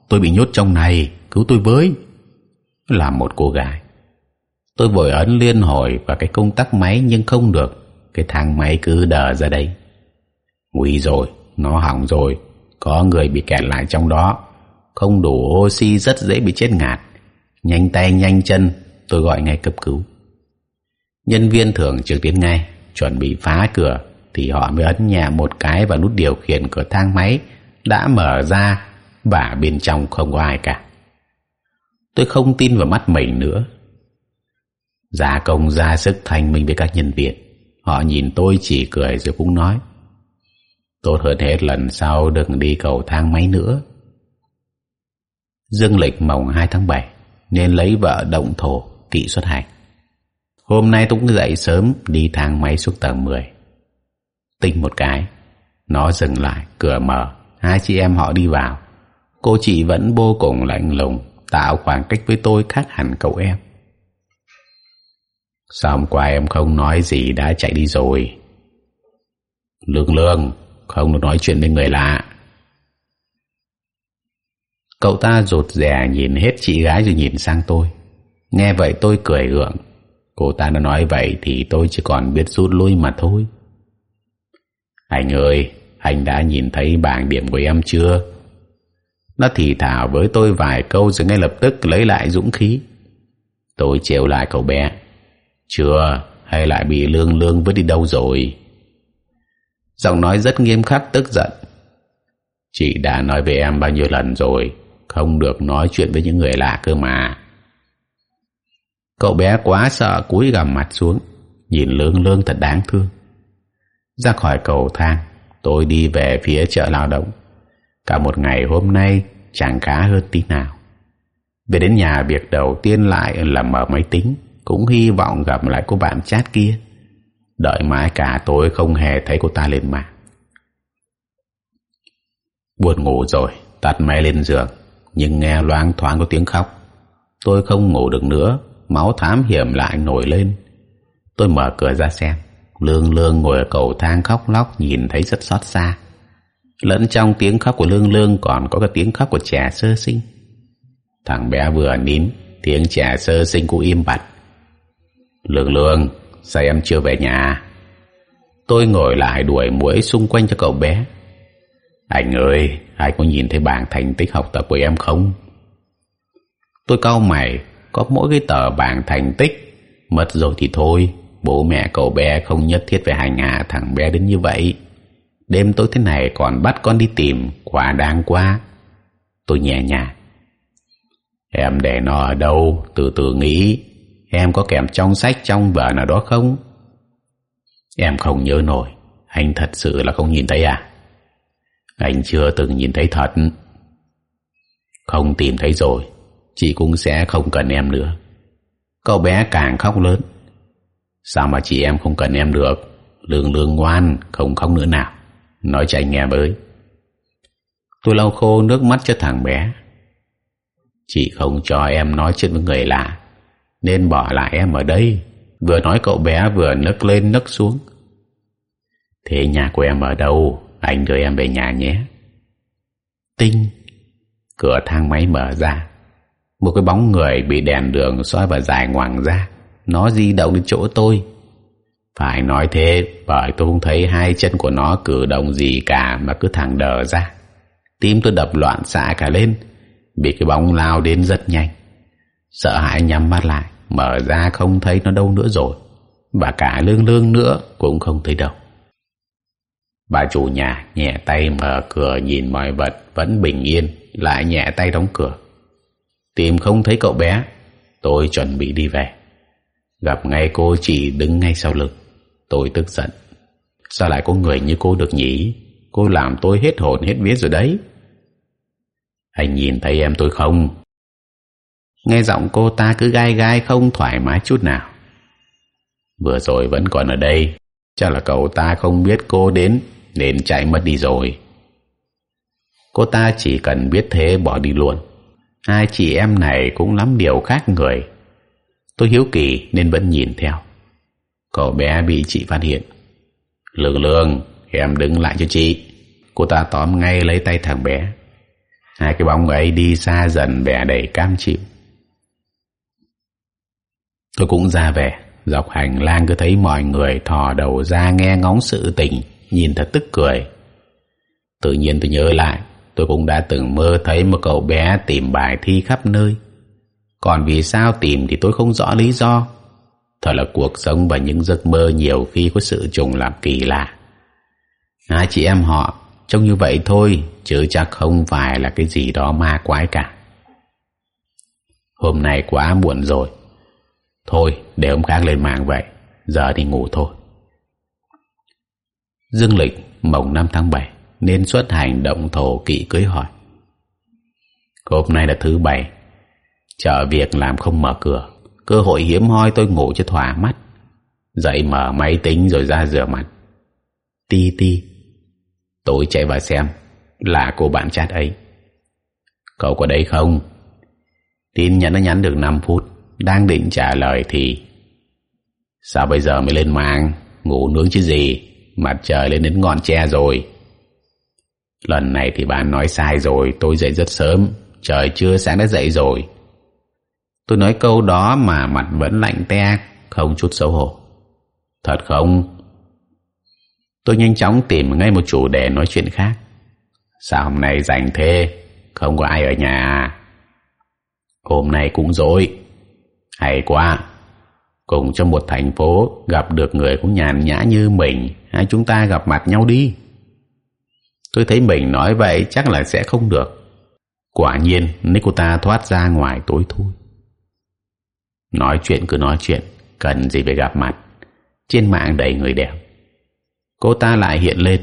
tôi bị nhốt trong này, cứu tôi với. Là một cô gái. Tôi vội ấn liên hồi vào cái công tắc máy nhưng không được. Cái thang máy cứ đờ ra đây nguy rồi, nó hỏng rồi. Có người bị kẹt lại trong đó. Không đủ oxy rất dễ bị chết ngạt. Nhanh tay, nhanh chân, tôi gọi ngay cấp cứu. Nhân viên thường trực đến ngay, chuẩn bị phá cửa, thì họ mới ấn nhẹ một cái vào nút điều khiển cửa thang máy đã mở ra và bên trong không có ai cả. Tôi không tin vào mắt mình nữa. Gia công ra sức thanh minh với các nhân viên. Họ nhìn tôi chỉ cười rồi cũng nói, tốt hơn hết lần sau đừng đi cầu thang máy nữa. Dương lịch mồng 2 tháng 7 nên lấy vợ động thổ, kỵ xuất hành. Hôm nay tôi cũng dậy sớm, đi thang máy xuống tầng 10 tinh một cái, nó dừng lại, cửa mở, hai chị em họ đi vào cô chị vẫn vô cùng lạnh lùng, tạo khoảng cách với tôi khác hẳn cậu em. Sao hôm qua em không nói gì đã chạy đi rồi? Lương lương, không được nói chuyện với người lạ. Cậu ta rụt rè nhìn hết chị gái rồi nhìn sang tôi. Nghe vậy tôi cười gượng. Cô ta đã nói vậy thì tôi chỉ còn biết rút lui mà thôi. Anh ơi, anh đã nhìn thấy bảng điểm của em chưa? Nó thì thào với tôi vài câu rồi ngay lập tức lấy lại dũng khí. Tôi trêu lại cậu bé. Chưa, hay lại bị lương lương vứt đi đâu rồi? Giọng nói rất nghiêm khắc, tức giận. Chị đã nói với em bao nhiêu lần rồi? Không được nói chuyện với những người lạ cơ mà. Cậu bé quá sợ, cúi gằm mặt xuống. Nhìn lương lương thật đáng thương. Ra khỏi cầu thang, tôi đi về phía chợ lao động cả một ngày hôm nay chẳng khá hơn tí nào. Về đến nhà, việc đầu tiên lại là mở máy tính, cũng hy vọng gặp lại cô bạn chat kia. Đợi mãi cả tối không hề thấy cô ta lên mạng. Buồn ngủ rồi, tắt máy lên giường, nhưng nghe loang thoáng có tiếng khóc. Tôi không ngủ được nữa, máu thám hiểm lại nổi lên. Tôi mở cửa ra xem, lương lương ngồi ở cầu thang khóc lóc nhìn thấy rất xót xa lẫn trong tiếng khóc của lương lương còn có cái tiếng khóc của trẻ sơ sinh. Thằng bé vừa nín, tiếng trẻ sơ sinh cũng im bặt. Lương lương, sao em chưa về nhà? Tôi ngồi lại đuổi muỗi xung quanh cho cậu bé. Anh ơi, ai có nhìn thấy bảng thành tích học tập của em không? Tôi cau mày, có mỗi cái tờ bảng thành tích. Mất rồi thì thôi, bố mẹ cậu bé không nhất thiết phải hành hạ thằng bé đến như vậy đêm tối thế này còn bắt con đi tìm quá đáng quá. Tôi nhẹ nhàng. Em để nó ở đâu? Từ từ nghĩ. Em có kèm trong sách trong vở nào đó không? Em không nhớ nổi. Anh thật sự là không nhìn thấy à? Anh chưa từng nhìn thấy thật. Không tìm thấy rồi. Chị cũng sẽ không cần em nữa. Cậu bé càng khóc lớn. Sao mà chị em không cần em được? Lương lương ngoan, không khóc nữa nào nói cho anh nghe với. Tôi lau khô nước mắt cho thằng bé. Chị không cho em nói chuyện với người lạ, nên bỏ lại em ở đây. Vừa nói cậu bé vừa nấc lên nấc xuống. Thế nhà của em ở đâu? Anh đưa em về nhà nhé. Tinh, cửa thang máy mở ra. Một cái bóng người bị đèn đường soi vào dài ngoằng ra. Nó di động đến chỗ tôi phải nói thế, bởi tôi không thấy hai chân của nó cử động gì cả mà cứ thẳng đờ ra. Tim tôi đập loạn xạ cả lên, bị cái bóng lao đến rất nhanh. Sợ hãi nhắm mắt lại, mở ra không thấy nó đâu nữa rồi và cả lương lương nữa cũng không thấy đâu. Bà chủ nhà nhẹ tay mở cửa nhìn mọi vật vẫn bình yên, lại nhẹ tay đóng cửa. Tìm không thấy cậu bé, tôi chuẩn bị đi về. Gặp ngay cô chỉ đứng ngay sau lưng tôi tức giận. Sao lại có người như cô được nhỉ? Cô làm tôi hết hồn, hết vía rồi đấy. Anh nhìn thấy em tôi không? Nghe giọng cô ta cứ gai gai, không thoải mái chút nào. Vừa rồi vẫn còn ở đây. Chắc là cậu ta không biết cô đến, nên chạy mất đi rồi. Cô ta chỉ cần biết thế bỏ đi luôn. Hai chị em này cũng lắm điều khác người. Tôi hiếu kỳ nên vẫn nhìn theo cậu bé bị chị phát hiện. Lương lương, em đứng lại cho chị. Cô ta tóm ngay lấy tay thằng bé. Hai cái bóng ấy đi xa dần, vẻ đầy cam chịu. Tôi cũng ra về. Dọc hành lang cứ thấy mọi người thò đầu ra nghe ngóng sự tình, nhìn thật tức cười. Tự nhiên tôi nhớ lại, tôi cũng đã từng mơ thấy một cậu bé tìm bài thi khắp nơi. Còn vì sao tìm thì tôi không rõ lý do. Thật là cuộc sống và những giấc mơ nhiều khi có sự trùng lặp kỳ lạ. Hai chị em họ trông như vậy thôi, chứ chắc không phải là cái gì đó ma quái cả. Hôm nay quá muộn rồi. Thôi, để ông khác lên mạng vậy. Giờ thì ngủ thôi. Dương lịch mồng 5 tháng 7 nên xuất hành động thổ kỵ cưới hỏi. Hôm nay là thứ bảy, chợ việc làm không mở cửa, cơ hội hiếm hoi tôi ngủ cho thỏa mắt. Dậy mở máy tính rồi ra rửa mặt. Ti ti, tôi chạy vào xem là cô bạn chat ấy. Cậu có đấy không? Tin nhắn nó nhắn được 5 phút, đang định trả lời thì sao bây giờ mới lên mạng, ngủ nướng chứ gì, mặt trời lên đến ngọn tre rồi. Lần này thì bạn nói sai rồi, tôi dậy rất sớm, trời chưa sáng đã dậy rồi. Tôi nói câu đó mà mặt vẫn lạnh te, không chút xấu hổ. Thật không? Tôi nhanh chóng tìm ngay một chủ đề nói chuyện khác. Sao hôm nay rảnh thế? Không có ai ở nhà à? Hôm nay cũng dối. Hay quá. Cùng trong một thành phố gặp được người cũng nhàn nhã như mình, hai chúng ta gặp mặt nhau đi. Tôi thấy mình nói vậy chắc là sẽ không được. Quả nhiên, Nikota thoát ra ngoài tối thui. Nói chuyện cứ nói chuyện, cần gì phải gặp mặt. Trên mạng đầy người đẹp. Cô ta lại hiện lên.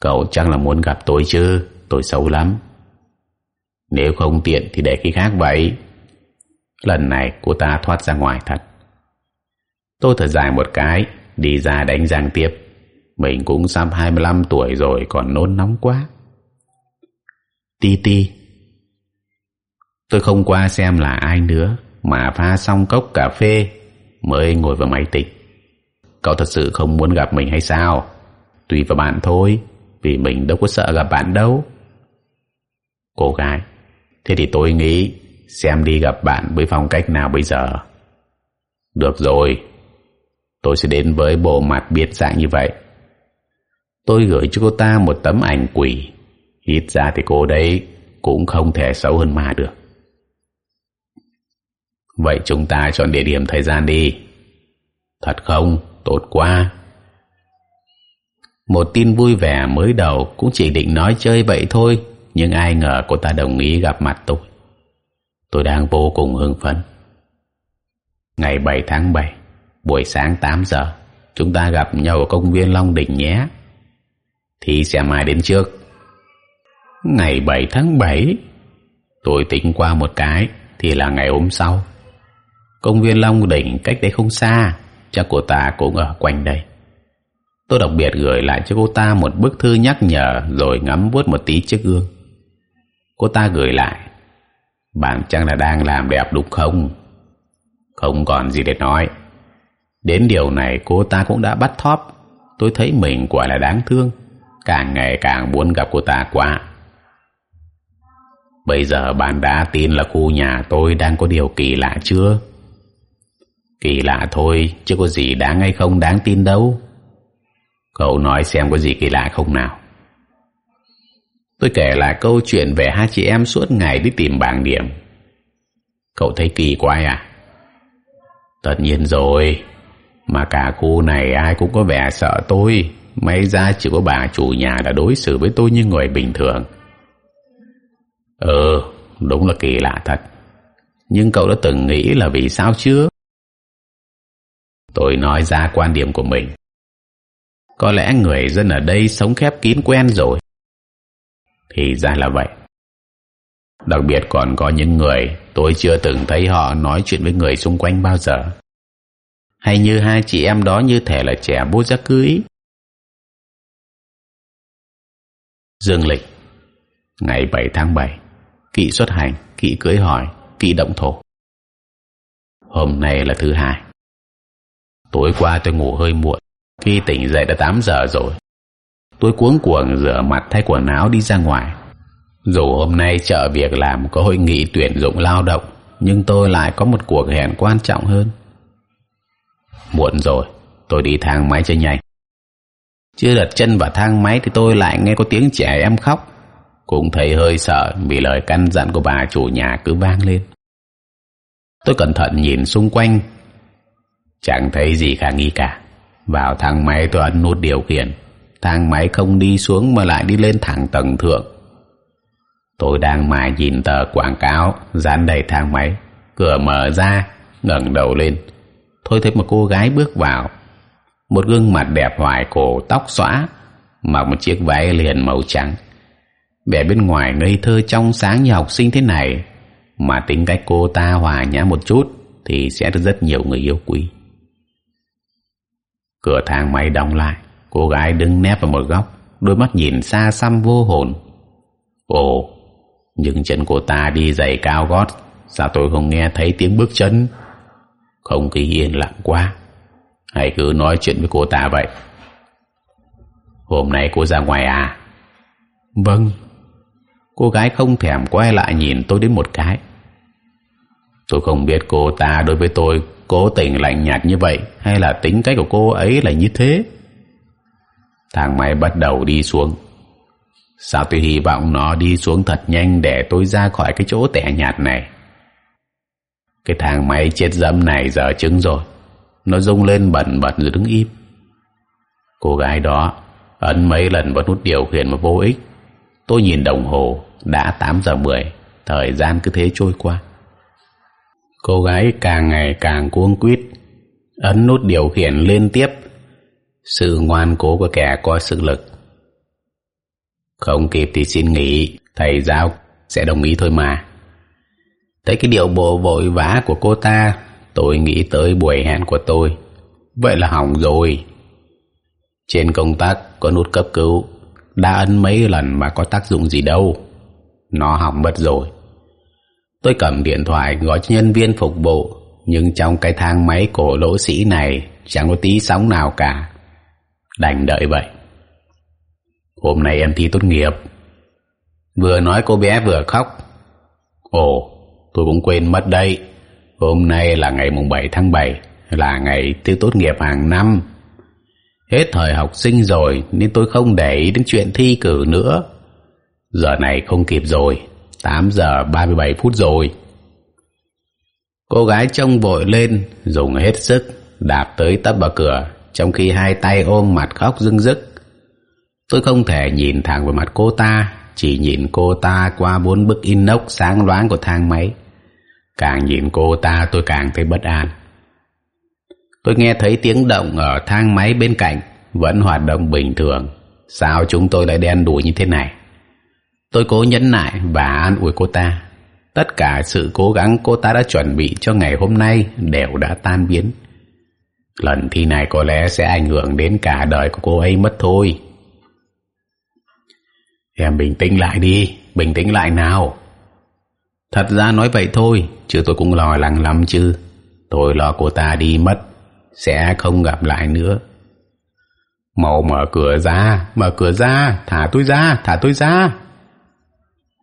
Cậu chắc là muốn gặp tôi chứ, tôi xấu lắm. Nếu không tiện thì để khi khác vậy. Lần này cô ta thoát ra ngoài thật. Tôi thở dài một cái, đi ra đánh giang tiếp. Mình cũng sắp 25 tuổi rồi còn nôn nóng quá. Ti ti. Tôi không qua xem là ai nữa mà pha xong cốc cà phê mới ngồi vào máy tính. Cậu thật sự không muốn gặp mình hay sao? Tùy vào bạn thôi, vì mình đâu có sợ gặp bạn đâu. Cô gái, thế thì tôi nghĩ xem đi gặp bạn với phong cách nào bây giờ. Được rồi, tôi sẽ đến với bộ mặt biệt dạng như vậy. Tôi gửi cho cô ta một tấm ảnh quỷ. Ít ra thì cô đấy cũng không thể xấu hơn ma được. Vậy chúng ta chọn địa điểm thời gian đi. Thật không? Tốt quá. Một tin vui vẻ mới đầu cũng chỉ định nói chơi vậy thôi, nhưng ai ngờ cô ta đồng ý gặp mặt tôi. Tôi đang vô cùng hưng phấn. Ngày 7 tháng 7, buổi sáng 8 giờ, chúng ta gặp nhau ở công viên Long đỉnh nhé. Thì sẽ mai đến trước. Ngày 7 tháng 7, tôi tính qua một cái thì là ngày hôm sau. Công viên Long Đỉnh cách đây không xa, chắc cô ta cũng ở quanh đây. Tôi đặc biệt gửi lại cho cô ta một bức thư nhắc nhở rồi ngắm vuốt một tí chiếc gương. Cô ta gửi lại. Bạn chắc là đang làm đẹp đúng không? Không còn gì để nói. Đến điều này cô ta cũng đã bắt thóp. Tôi thấy mình quả là đáng thương. Càng ngày càng muốn gặp cô ta quá. Bây giờ bạn đã tin là khu nhà tôi đang có điều kỳ lạ chưa? Kỳ lạ thôi, chứ có gì đáng hay không đáng tin đâu. Cậu nói xem có gì kỳ lạ không nào. Tôi kể lại câu chuyện về hai chị em suốt ngày đi tìm bảng điểm. Cậu thấy kỳ quái à? Tất nhiên rồi, mà cả khu này ai cũng có vẻ sợ tôi. May ra chỉ có bà chủ nhà đã đối xử với tôi như người bình thường. Ừ, đúng là kỳ lạ thật. Nhưng cậu đã từng nghĩ là vì sao chưa? Tôi nói ra quan điểm của mình. Có lẽ người dân ở đây sống khép kín quen rồi. Thì ra là vậy. Đặc biệt còn có những người tôi chưa từng thấy họ nói chuyện với người xung quanh bao giờ. Hay như hai chị em đó như thể là trẻ bố giác cưới. Dương lịch Ngày 7 tháng 7 Kỵ xuất hành, kỵ cưới hỏi, kỵ động thổ Hôm nay là thứ hai Tối qua tôi ngủ hơi muộn, Khi tỉnh dậy đã 8 giờ rồi. Tôi cuống cuồng rửa mặt thay quần áo đi ra ngoài. Dù hôm nay chợ việc làm có hội nghị tuyển dụng lao động, Nhưng tôi lại có một cuộc hẹn quan trọng hơn. Muộn rồi, Tôi đi thang máy cho nhanh. Chưa đặt chân vào thang máy Thì tôi lại nghe có tiếng trẻ em khóc. Cũng thấy hơi sợ vì lời căn dặn của bà chủ nhà cứ vang lên. Tôi cẩn thận nhìn xung quanh chẳng thấy gì khả nghi cả. Vào thang máy tôi ấn nút điều khiển. Thang máy không đi xuống mà lại đi lên thẳng tầng thượng. Tôi đang mải nhìn tờ quảng cáo, dán đầy thang máy. Cửa mở ra, ngẩng đầu lên. Tôi thấy một cô gái bước vào. Một gương mặt đẹp hoài, cổ tóc xõa, mặc một chiếc váy liền màu trắng. Vẻ bên ngoài ngây thơ trong sáng như học sinh thế này. Mà tính cách cô ta hòa nhã một chút thì sẽ được rất nhiều người yêu quý cửa thang máy đóng lại. Cô gái đứng nép vào một góc đôi mắt nhìn xa xăm vô hồn. Ồ nhưng chân cô ta đi giày cao gót sao tôi không nghe thấy tiếng bước chân? Không khí yên lặng quá. Hãy cứ nói chuyện với cô ta vậy. Hôm nay cô ra ngoài à? Vâng. Cô gái không thèm quay lại nhìn tôi đến một cái tôi không biết cô ta đối với tôi cố tình lạnh nhạt như vậy hay là tính cách của cô ấy là như thế. Thang máy bắt đầu đi xuống. Sao tôi hy vọng nó đi xuống thật nhanh để tôi ra khỏi cái chỗ tẻ nhạt này? Cái thang máy chết dẫm này giờ trứng rồi. Nó rung lên bẩn bẩn rồi đứng im. Cô gái đó ấn mấy lần vào nút điều khiển mà vô ích. Tôi nhìn đồng hồ, đã tám giờ mười, thời gian cứ thế trôi qua cô gái càng ngày càng cuống quýt, ấn nút điều khiển liên tiếp. Sự ngoan cố của kẻ có sức lực. Không kịp thì xin nghỉ, thầy giáo sẽ đồng ý thôi mà. Thấy cái điệu bộ vội vã của cô ta, tôi nghĩ tới buổi hẹn của tôi. Vậy là hỏng rồi. Trên công tắc có nút cấp cứu, đã ấn mấy lần mà có tác dụng gì đâu. Nó hỏng mất rồi tôi cầm điện thoại gọi cho nhân viên phục vụ, nhưng trong cái thang máy cổ lỗ sĩ này chẳng có tí sóng nào cả. Đành đợi vậy. Hôm nay em thi tốt nghiệp. Vừa nói cô bé vừa khóc. Ồ, tôi cũng quên mất đây hôm nay là ngày mùng bảy tháng bảy, là ngày thi tốt nghiệp hàng năm. Hết thời học sinh rồi, nên tôi không để ý đến chuyện thi cử nữa. Giờ này không kịp rồi tám giờ ba mươi bảy phút rồi. Cô gái trông vội lên, dùng hết sức, đạp tới tấp vào cửa, trong khi hai tay ôm mặt khóc rưng rức. Tôi không thể nhìn thẳng vào mặt cô ta, chỉ nhìn cô ta qua bốn bức inox sáng loáng của thang máy. Càng nhìn cô ta, tôi càng thấy bất an. Tôi nghe thấy tiếng động ở thang máy bên cạnh, vẫn hoạt động bình thường. Sao chúng tôi lại đen đủi như thế này? Tôi cố nhẫn nại và an ủi cô ta. Tất cả sự cố gắng cô ta đã chuẩn bị cho ngày hôm nay đều đã tan biến. Lần thi này có lẽ sẽ ảnh hưởng đến cả đời của cô ấy mất thôi. Em bình tĩnh lại đi, bình tĩnh lại nào. Thật ra nói vậy thôi, chứ tôi cũng lo lắng lắm chứ. Tôi lo cô ta đi mất, sẽ không gặp lại nữa. Mau mở cửa ra, mở cửa ra, thả tôi ra, thả tôi ra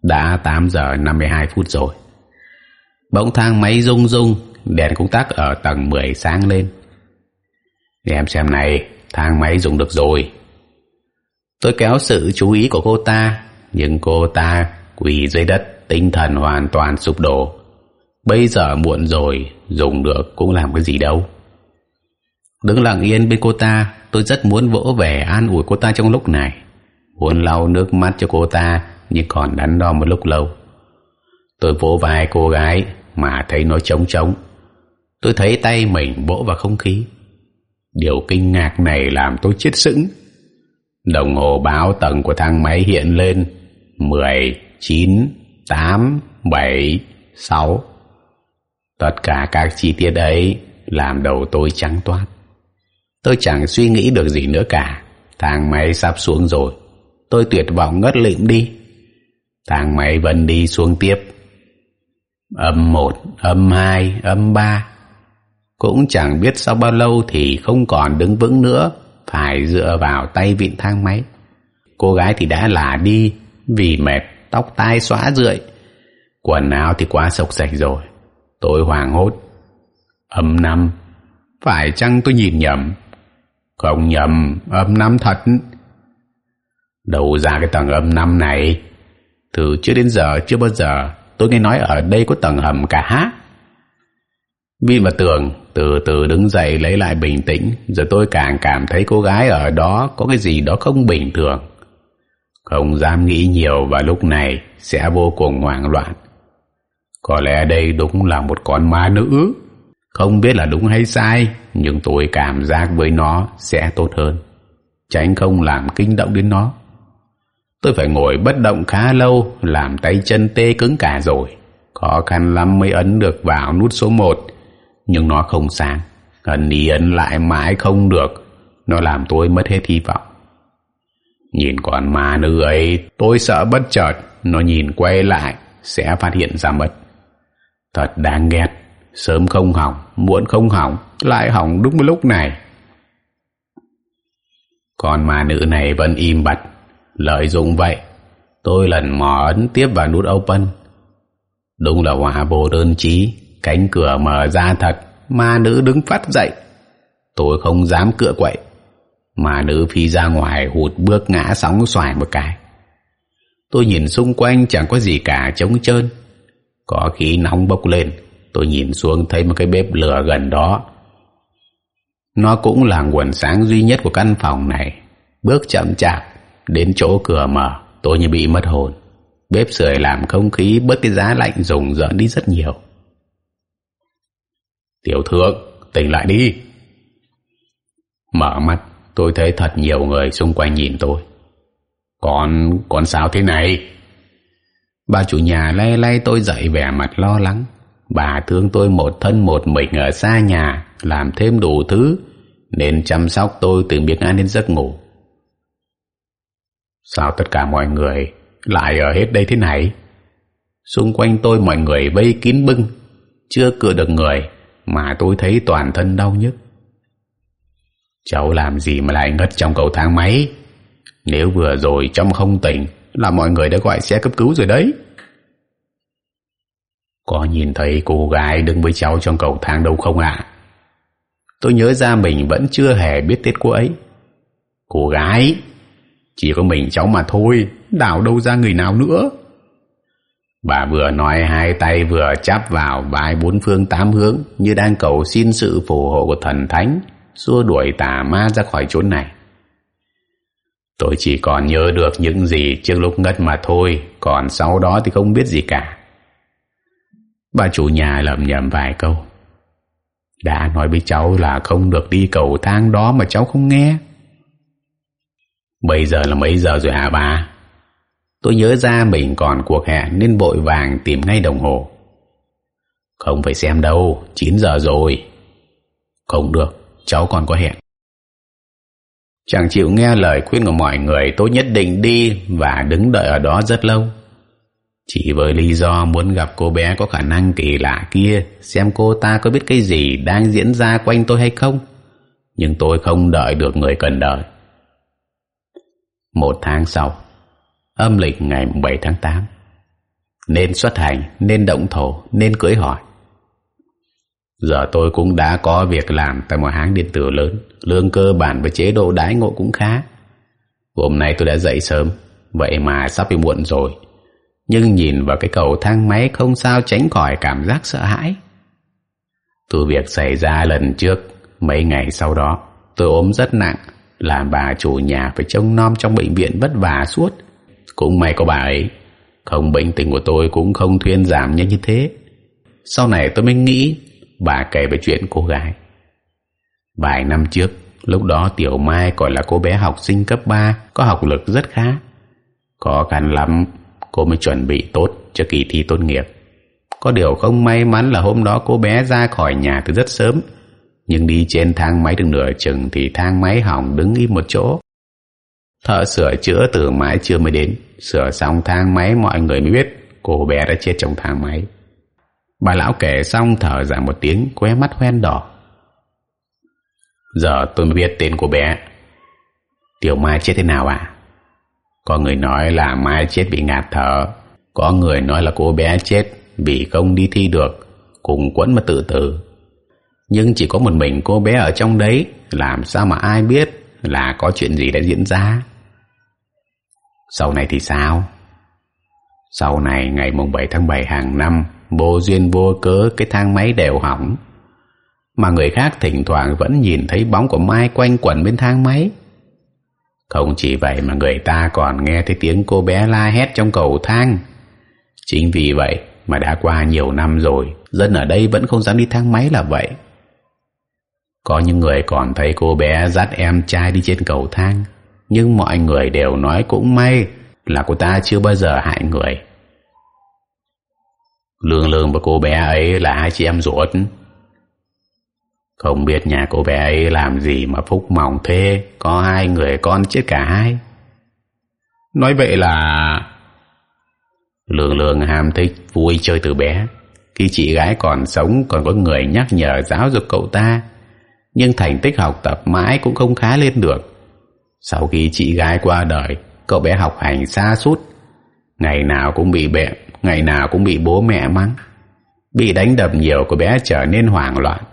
đã tám giờ năm mươi hai phút rồi. Bỗng thang máy rung rung, đèn công tắc ở tầng mười sáng lên. Em xem này, thang máy dùng được rồi. Tôi kéo sự chú ý của cô ta, nhưng cô ta quỳ dưới đất, tinh thần hoàn toàn sụp đổ. Bây giờ muộn rồi, dùng được cũng làm cái gì đâu. Đứng lặng yên bên cô ta, tôi rất muốn vỗ về an ủi cô ta trong lúc này. Muốn lau nước mắt cho cô ta nhưng còn đắn đo một lúc lâu. Tôi vỗ vai cô gái mà thấy nó trống trống. Tôi thấy tay mình vỗ vào không khí. Điều kinh ngạc này làm tôi chết sững. Đồng hồ báo tầng của thang máy hiện lên mười chín tám bảy sáu. Tất cả các chi tiết ấy làm đầu tôi trắng toát. Tôi chẳng suy nghĩ được gì nữa cả. Thang máy sắp xuống rồi. Tôi tuyệt vọng ngất lịm đi thang máy vẫn đi xuống tiếp. Âm một, âm hai, âm ba. Cũng chẳng biết sau bao lâu thì không còn đứng vững nữa, phải dựa vào tay vịn thang máy. Cô gái thì đã lả đi, vì mệt, tóc tai xóa rượi. Quần áo thì quá sộc sạch rồi. Tôi hoàng hốt. Âm năm, phải chăng tôi nhìn nhầm? Không nhầm, âm năm thật. Đâu ra cái tầng âm năm này từ chưa đến giờ chưa bao giờ tôi nghe nói ở đây có tầng hầm cả. Vi và Tường từ từ đứng dậy lấy lại bình tĩnh Giờ tôi càng cảm thấy cô gái ở đó có cái gì đó không bình thường. Không dám nghĩ nhiều và lúc này sẽ vô cùng hoảng loạn. Có lẽ đây đúng là một con ma nữ. Không biết là đúng hay sai, Nhưng tôi cảm giác với nó sẽ tốt hơn. Tránh không làm kinh động đến nó. Tôi phải ngồi bất động khá lâu, Làm tay chân tê cứng cả rồi. Khó khăn lắm mới ấn được vào nút số 1 nhưng nó không sáng. Ấn đi ấn lại mãi không được. Nó làm tôi mất hết hy vọng. Nhìn con ma nữ ấy, tôi sợ bất chợt. Nó nhìn quay lại, sẽ phát hiện ra mất. Thật đáng ghét. Sớm không hỏng, muộn không hỏng, lại hỏng đúng lúc này. Con ma nữ này vẫn im bặt lợi dụng vậy, tôi lần mò ấn tiếp vào nút open. Đúng là hòa bồ đơn trí cánh cửa mở ra thật, ma nữ đứng phát dậy. Tôi không dám cựa quậy. Ma nữ phi ra ngoài hụt bước ngã sóng xoài một cái. Tôi nhìn xung quanh chẳng có gì cả, trống trơn. Có khí nóng bốc lên, tôi nhìn xuống thấy một cái bếp lửa gần đó. Nó cũng là nguồn sáng duy nhất của căn phòng này. Bước chậm chạp đến chỗ cửa mở tôi như bị mất hồn bếp sưởi làm không khí bớt cái giá lạnh rùng rợn đi rất nhiều Tiểu thượng, tỉnh lại đi. Mở mắt, tôi thấy thật nhiều người xung quanh nhìn tôi. Còn, còn sao thế này? Bà chủ nhà lay lay tôi dậy vẻ mặt lo lắng. Bà thương tôi một thân một mình ở xa nhà, làm thêm đủ thứ, nên chăm sóc tôi từ miếng ăn đến giấc ngủ. Sao tất cả mọi người lại ở hết đây thế này? Xung quanh tôi mọi người vây kín bưng, chưa cựa được người mà tôi thấy toàn thân đau nhức. Cháu làm gì mà lại ngất trong cầu thang máy? Nếu vừa rồi trong không tỉnh là mọi người đã gọi xe cấp cứu rồi đấy. Có nhìn thấy cô gái đứng với cháu trong cầu thang đâu không ạ? Tôi nhớ ra mình vẫn chưa hề biết tết cô ấy. Cô gái, chỉ có mình cháu mà thôi, đảo đâu ra người nào nữa. Bà vừa nói hai tay vừa chắp vào vai bốn phương tám hướng như đang cầu xin sự phù hộ của thần thánh, xua đuổi tà ma ra khỏi chốn này. Tôi chỉ còn nhớ được những gì trước lúc ngất mà thôi, còn sau đó thì không biết gì cả. Bà chủ nhà lầm nhầm vài câu. Đã nói với cháu là không được đi cầu thang đó mà cháu không nghe. Bây giờ là mấy giờ rồi hả bà? Tôi nhớ ra mình còn cuộc hẹn nên vội vàng tìm ngay đồng hồ. Không phải xem đâu, 9 giờ rồi. Không được, cháu còn có hẹn. Chẳng chịu nghe lời khuyên của mọi người tôi nhất định đi và đứng đợi ở đó rất lâu. Chỉ với lý do muốn gặp cô bé có khả năng kỳ lạ kia xem cô ta có biết cái gì đang diễn ra quanh tôi hay không. Nhưng tôi không đợi được người cần đợi. Một tháng sau, âm lịch ngày 7 tháng 8 nên xuất hành, nên động thổ, nên cưới hỏi. Giờ tôi cũng đã có việc làm tại một hãng điện tử lớn, lương cơ bản và chế độ đãi ngộ cũng khá. Hôm nay tôi đã dậy sớm, vậy mà sắp bị muộn rồi. Nhưng nhìn vào cái cầu thang máy không sao tránh khỏi cảm giác sợ hãi. Từ việc xảy ra lần trước, mấy ngày sau đó, tôi ốm rất nặng làm bà chủ nhà phải trông nom trong bệnh viện vất vả suốt. Cũng may có bà ấy. Không bệnh tình của tôi cũng không thuyên giảm nhanh như thế. Sau này tôi mới nghĩ Bà kể về chuyện cô gái. Vài năm trước, Lúc đó Tiểu Mai còn là cô bé học sinh cấp 3 Có học lực rất khá. Khó khăn lắm, Cô mới chuẩn bị tốt cho kỳ thi tốt nghiệp. Có điều không may mắn là hôm đó cô bé ra khỏi nhà từ rất sớm. Nhưng đi trên thang máy được nửa chừng Thì thang máy hỏng đứng im một chỗ. Thợ sửa chữa từ mãi chưa mới đến. Sửa xong thang máy, mọi người mới biết Cô bé đã chết trong thang máy. Bà lão kể xong, thở dài một tiếng Qué mắt hoen đỏ. Giờ tôi mới biết tên cô bé. Tiểu Mai chết thế nào à Có người nói là Mai chết bị ngạt thở. Có người nói là cô bé chết Vì không đi thi được, Cùng quẫn mà tự tử. Nhưng chỉ có một mình cô bé ở trong đấy, Làm sao mà ai biết Là có chuyện gì đã diễn ra? Sau này thì sao? Sau này, ngày mùng 7 tháng 7 hàng năm, vô duyên vô cớ cái thang máy đều hỏng. Mà người khác thỉnh thoảng vẫn nhìn thấy bóng của Mai quanh quẩn bên thang máy. Không chỉ vậy mà người ta còn nghe thấy tiếng cô bé la hét trong cầu thang. Chính vì vậy mà đã qua nhiều năm rồi, dân ở đây vẫn không dám đi thang máy là vậy có những người còn thấy cô bé dắt em trai đi trên cầu thang. Nhưng mọi người đều nói cũng may là cô ta chưa bao giờ hại người. Lương lương và cô bé ấy là hai chị em ruột. Không biết nhà cô bé ấy làm gì mà phúc mỏng thế, có hai người con chết cả hai. Nói vậy là lương lương ham thích vui chơi từ bé. Khi chị gái còn sống còn có người nhắc nhở giáo dục cậu ta nhưng thành tích học tập mãi cũng không khá lên được. Sau khi chị gái qua đời, cậu bé học hành xa sút ngày nào cũng bị bệnh, ngày nào cũng bị bố mẹ mắng. Bị đánh đập nhiều cô bé trở nên hoảng loạn.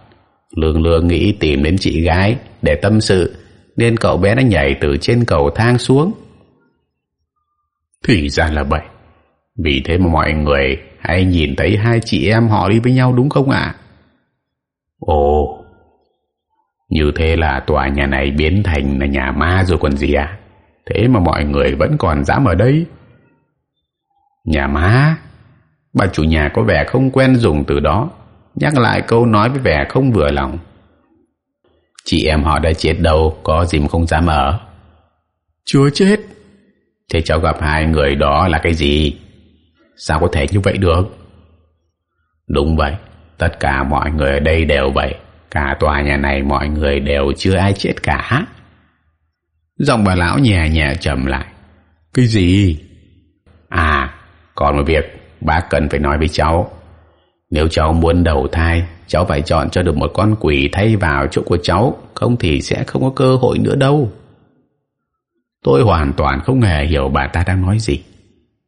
Lương lương nghĩ tìm đến chị gái để tâm sự, nên cậu bé đã nhảy từ trên cầu thang xuống. Thì ra là vậy. Vì thế mà mọi người hay nhìn thấy hai chị em họ đi với nhau đúng không ạ? Ồ như thế là tòa nhà này biến thành là nhà ma rồi còn gì à thế mà mọi người vẫn còn dám ở đây. Nhà má bà chủ nhà có vẻ không quen dùng từ đó. Nhắc lại câu nói với vẻ không vừa lòng. Chị em họ đã chết đâu có gì mà không dám ở? Chưa chết. Thế cháu gặp hai người đó là cái gì? Sao có thể như vậy được? Đúng vậy tất cả mọi người ở đây đều vậy cả tòa nhà này mọi người đều chưa ai chết cả. Giọng bà lão nhẹ nhẹ trầm lại. Cái gì? À còn một việc, bác cần phải nói với cháu. Nếu cháu muốn đầu thai, cháu phải chọn cho được một con quỷ thay vào chỗ của cháu, không thì sẽ không có cơ hội nữa đâu. Tôi hoàn toàn không hề hiểu bà ta đang nói gì.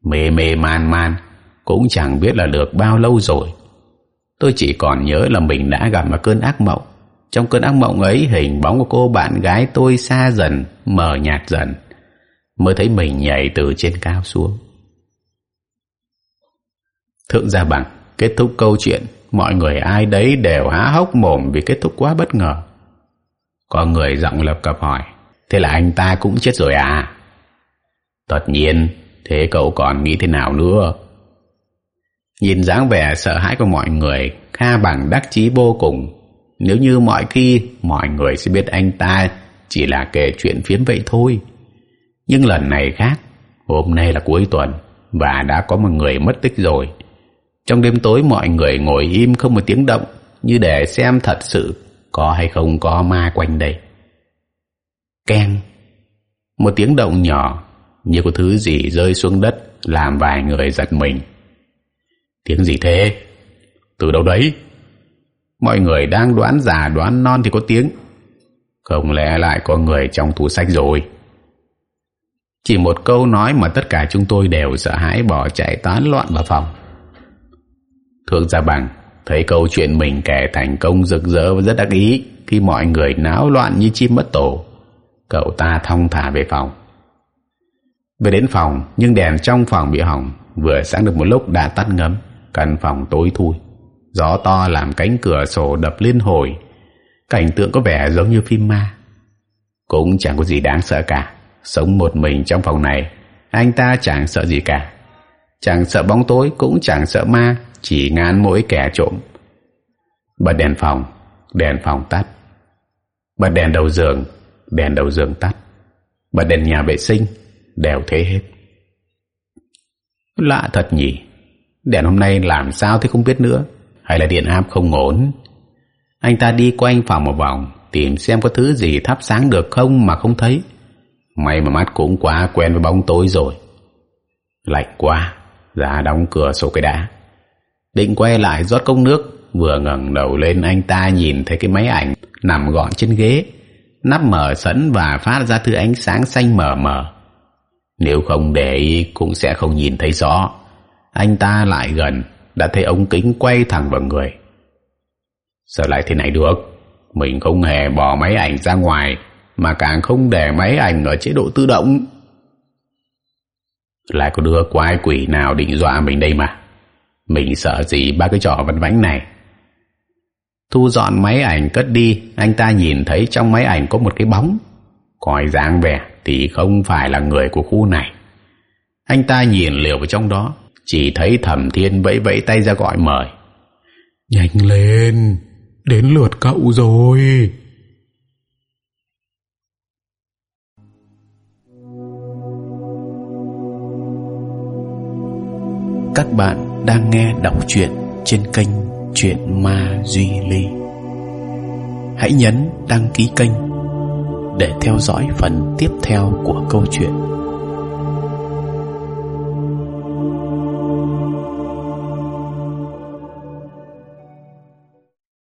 Mê mê man man, cũng chẳng biết là được bao lâu rồi tôi chỉ còn nhớ là mình đã gặp một cơn ác mộng. Trong cơn ác mộng ấy, hình bóng của cô bạn gái tôi xa dần, mờ nhạt dần. Mới thấy mình nhảy từ trên cao xuống. Thượng gia bằng, kết thúc câu chuyện. Mọi người ai đấy đều há hốc mồm vì kết thúc quá bất ngờ. Có người giọng lập cập hỏi, thế là anh ta cũng chết rồi à? Tất nhiên, thế cậu còn nghĩ thế nào nữa? Nhìn dáng vẻ sợ hãi của mọi người, kha bằng đắc chí vô cùng. Nếu như mọi khi mọi người sẽ biết anh ta chỉ là kể chuyện phiếm vậy thôi. Nhưng lần này khác, hôm nay là cuối tuần và đã có một người mất tích rồi. Trong đêm tối mọi người ngồi im không một tiếng động như để xem thật sự có hay không có ma quanh đây. Keng. Một tiếng động nhỏ như có thứ gì rơi xuống đất làm vài người giật mình tiếng gì thế? Từ đâu đấy? Mọi người đang đoán già, đoán non thì có tiếng. Không lẽ lại có người trong tủ sách rồi? Chỉ một câu nói mà tất cả chúng tôi đều sợ hãi bỏ chạy tán loạn vào phòng. Thượng gia bằng thấy câu chuyện mình kể thành công rực rỡ và rất đắc ý khi mọi người náo loạn như chim mất tổ. Cậu ta thong thả về phòng. Về đến phòng, nhưng đèn trong phòng bị hỏng, vừa sáng được một lúc đã tắt ngấm căn phòng tối thui. Gió to làm cánh cửa sổ đập liên hồi. Cảnh tượng có vẻ giống như phim ma. Cũng chẳng có gì đáng sợ cả. Sống một mình trong phòng này, anh ta chẳng sợ gì cả. Chẳng sợ bóng tối, cũng chẳng sợ ma, chỉ ngán mỗi kẻ trộm. Bật đèn phòng đèn phòng tắt. Bật đèn đầu giường, đèn đầu giường tắt. Bật đèn nhà vệ sinh, đều thế hết. Lạ thật nhỉ đèn hôm nay làm sao thế không biết nữa? Hay là điện áp không ổn? Anh ta đi quanh phòng một vòng tìm xem có thứ gì thắp sáng được không mà không thấy. May mà mắt cũng quá quen với bóng tối rồi. Lạnh quá ra đóng cửa sổ cái đá, định quay lại rót cốc nước vừa ngẩng đầu lên anh ta nhìn thấy cái máy ảnh nằm gọn trên ghế. Nắp mở sẵn và phát ra thứ ánh sáng xanh mờ mờ. Nếu không để ý cũng sẽ không nhìn thấy rõ anh ta lại gần, đã thấy ống kính quay thẳng vào người. Sao lại thế này được? Mình không hề bỏ máy ảnh ra ngoài, mà càng không để máy ảnh ở chế độ tự động. Lại có đứa quái quỷ nào định dọa mình đây mà? Mình sợ gì ba cái trò vặt vãnh này? Thu dọn máy ảnh cất đi, anh ta nhìn thấy trong máy ảnh có một cái bóng. Coi dáng vẻ thì không phải là người của khu này. Anh ta nhìn liều vào trong đó chỉ thấy thẩm thiên vẫy vẫy tay ra gọi mời nhanh lên đến lượt cậu rồi các bạn đang nghe đọc truyện trên kênh Chuyện Ma Duy Ly. Hãy nhấn đăng ký kênh để theo dõi phần tiếp theo của câu chuyện.